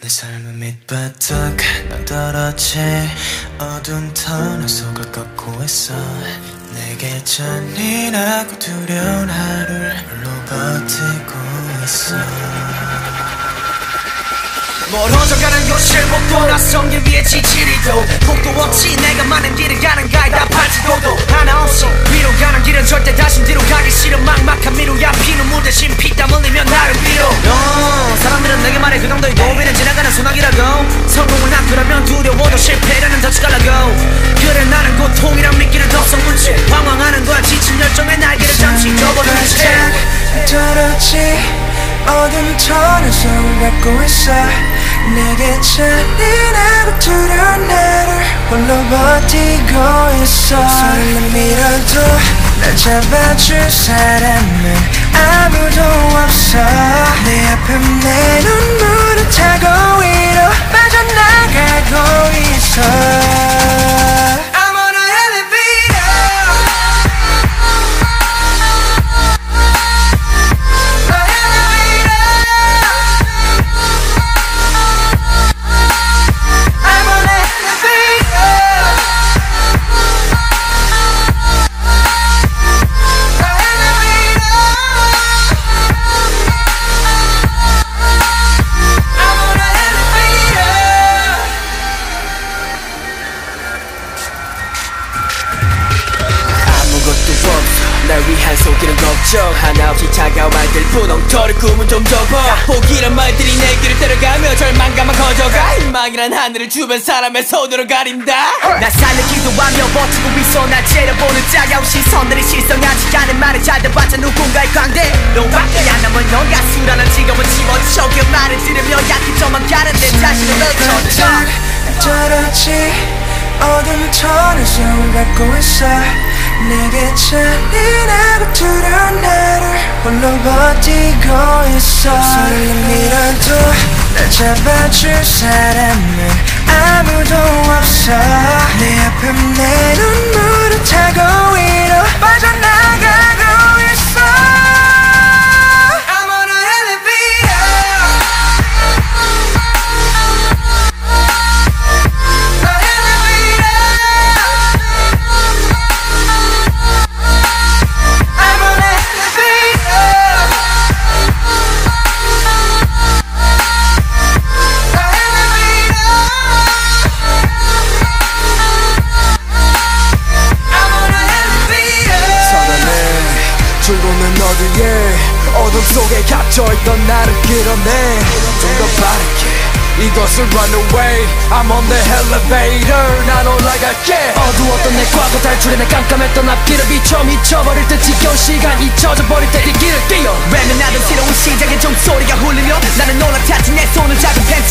내 삶은 밑바닥 난 떨어지 어두운 터널 속을 걷고 있어. 내게 잔인하고 두려운 하루를 홀로 버티고 있어. 멀어져가는 못 돌아선 길 위에 지치리도 폭도 없이 내가 많은 길을 가는 가이다 팔지도도 하나 없이 위로 가는 길은 절대 다시 뒤로 가기 싫은 막막한 미루야. 피눈물 대신 피 소나기라고? 성공을 낳으려면 두려워도 실패라는 덫가라고. 그래 나는 고통이란 미끼를 덮어문 채 방황하는 거야. 지친 열정의 날개를 잠시 접어둔 채 떨어지. 어둠 터널 속을 걷고 있어. 내게 잔인하고 두려운 나를 홀로 버티고 있어. 손을 밀어도 날 잡아줄 사람은 아무도 없어. 내 앞에 내 눈물을 타고 걱정 하나 없이 차가운 말들 분홍털을 꿈은 좀 접어 포기란 말들이 내 길을 때려가며 절망감만 커져가. 희망이란 하늘을 주변 사람의 손으로 가린다. 나 살려 기도 하며 버티고 있어 날 째려보는 차가운 시선들이 실성하지 않은 말을 잘 들어봤자 누군가의 광대 너밖에 안 남은 넌 가수라는 직업은 집어쳐 그 말을 들으며 약해져만 가는 내 자신을 펼쳐져 떨어지 어둠 터널 속을 걷고 있어. 내게 잔인하고 홀로 버티고 있어. 밀어도 날 잡아줄 사람은 아무도 없어. 내 앞에 내 눈물을 타고 위 줄고는 어디에 어둠 속에 갇혀있던 나를 끌어내. 좀더 빠르게 이것을 run away. I'm on the elevator. 난 올라갈게. 어두웠던 내 과거 탈출해 내 깜깜했던 앞길을 비춰 미쳐버릴 듯 지겨운 시간 잊혀져 버릴 때이 길을 뛰어. 외면하던 새로운 시작의 종소리가 울리며 나는 올라탔지 내 손을 작은 펜